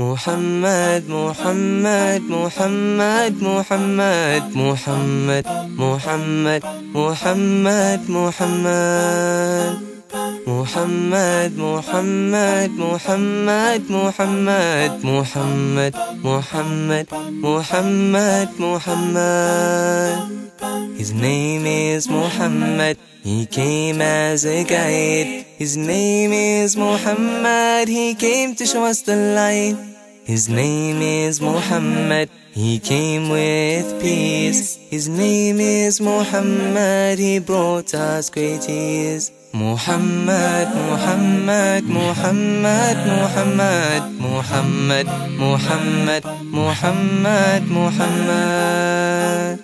محمد محمد محمد محمد محمد محمد محمد محمد. محمد محمد محمد محمد محمد محمد محمد محمد His name is Muhammad He came as a guide His name is Muhammad He came to show us the light His name is Muhammad He came with peace His name is Muhammad He brought us great ease Muhammad, Muhammad, Muhammad, Muhammad, Muhammad, Muhammad, Muhammad, Muhammad.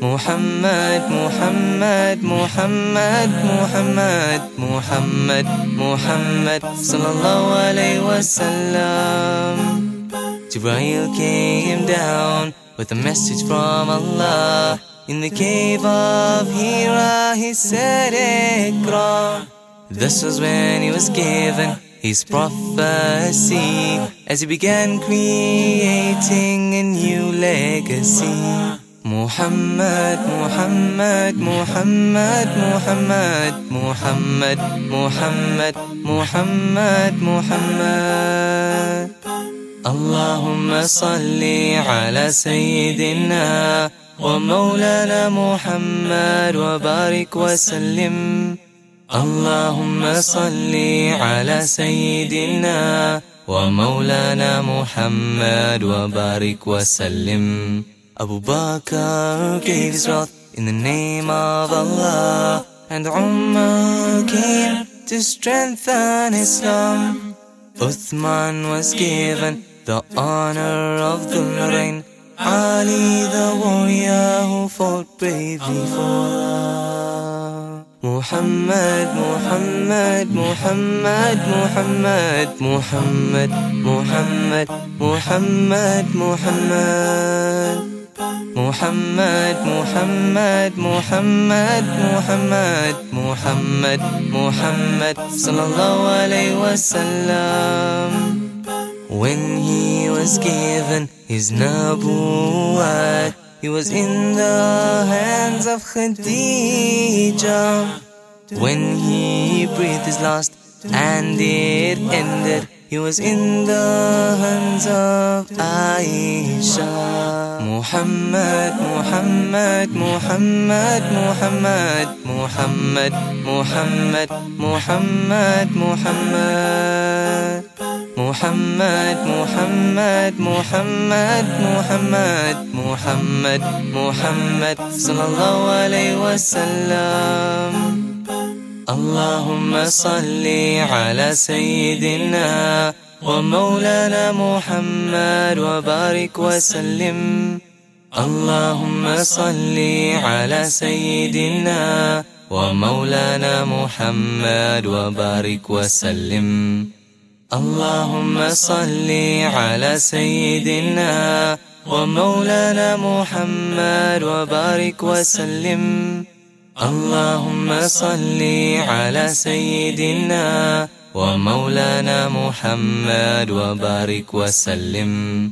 Muhammad, Muhammad, Muhammad, Muhammad, Muhammad, Muhammad, Sallallahu Alaihi Wasallam. Jibreel came down with a message from Allah. In the cave of Hira, he said, Ikra. This was when he was given his prophecy as he began creating a new legacy. Muhammad, Muhammad, Muhammad, Muhammad, Muhammad, Muhammad, Muhammad, Muhammad. اللهم صل على سيدنا ومولانا محمد وبارك وسلم اللهم صل على سيدنا ومولانا محمد وبارك وسلم Abu Bakr gave his wrath in the name of Allah and Umar came to strengthen Islam Uthman was given the honor of the reign Ali the warrior who fought bravely for Allah. Muhammad, Muhammad, Muhammad, Muhammad, Muhammad, Muhammad, Muhammad, Muhammad. Muhammad, Muhammad, Muhammad, Muhammad, Muhammad, Muhammad, Sallallahu Alaihi Wasallam. When he was given his nabuwat, he was in the hands of Khadijah. When he breathed his last and it ended, he was in the hands of Aisha. Muhammad, Muhammad, Muhammad, Muhammad, Muhammad, Muhammad, Muhammad, Muhammad. محمد محمد محمد محمد محمد محمد صلى الله عليه وسلم. اللهم صل على سيدنا ومولانا محمد وبارك وسلم. اللهم صل على سيدنا ومولانا محمد وبارك وسلم. اللهم صل على سيدنا ومولانا محمد وبارك وسلم. اللهم صل على سيدنا ومولانا محمد وبارك وسلم.